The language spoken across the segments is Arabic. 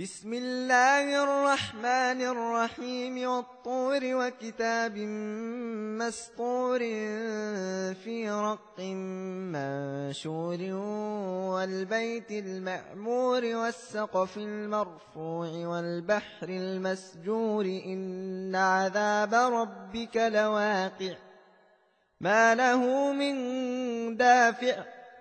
بسم الله الرحمن الرحيم والطور وكتاب مسطور في رق منشور والبيت المعمور والسقف المرفوع والبحر المسجور إن عذاب ربك لواقع ما له من دافع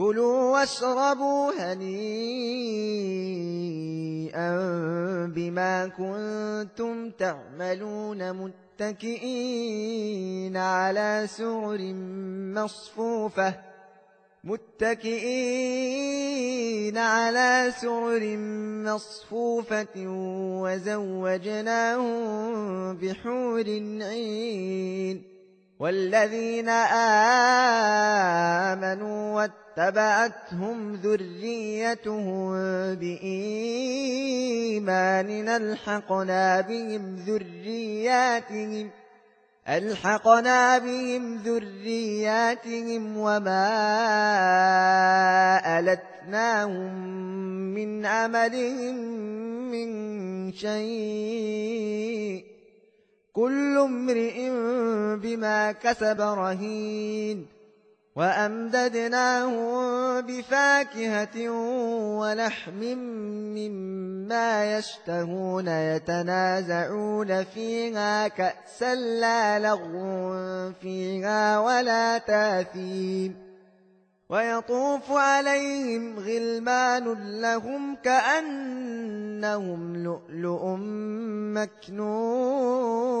كلوا واشربوا هنيئا بما كنتم تعملون متكئين على سرر مصفوفة متكئين على سرر مصفوفة وزوجناهم بحور عين. والذين آمنوا واتبعتهم ذريتهم بإيمان ألحقنا بهم ذرياتهم ألحقنا بهم ذرياتهم وما ألتناهم من عملهم من شيء. كل امرئ بما كسب رهين وأمددناهم بفاكهة ولحم مما يشتهون يتنازعون فيها كأسا لا لغو فيها ولا تاثيم ويطوف عليهم غلمان لهم كأنهم لؤلؤ مكنون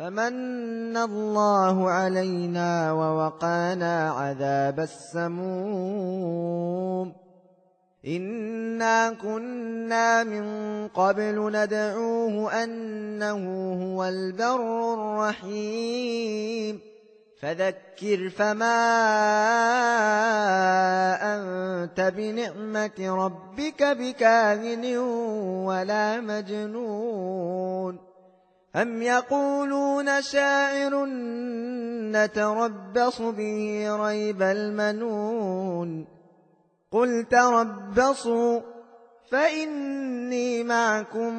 فمن الله علينا ووقانا عذاب السموم. إنا كنا من قبل ندعوه أنه هو البر الرحيم. فذكر فما أنت بنعمة ربك بكاهن ولا مجنون. أم يقولون شاعر نتربص به ريب المنون قل تربصوا فإني معكم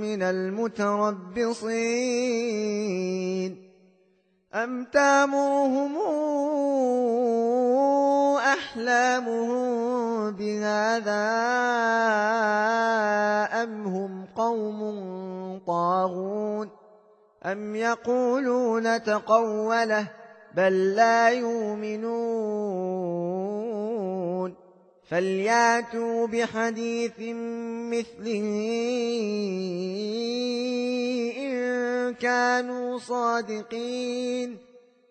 من المتربصين أم تامرهم أحلامهم بهذا أم هم قوم طاغون أم يقولون تقوله بل لا يؤمنون فلياتوا بحديث مثله إن كانوا صادقين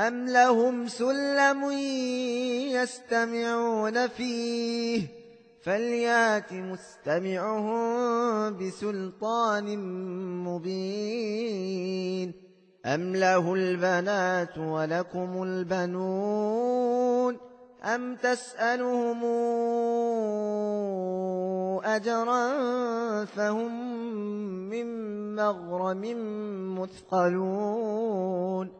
أم لهم سلم يستمعون فيه فليات مستمعهم بسلطان مبين أم له البنات ولكم البنون أم تسألهم أجرا فهم من مغرم مثقلون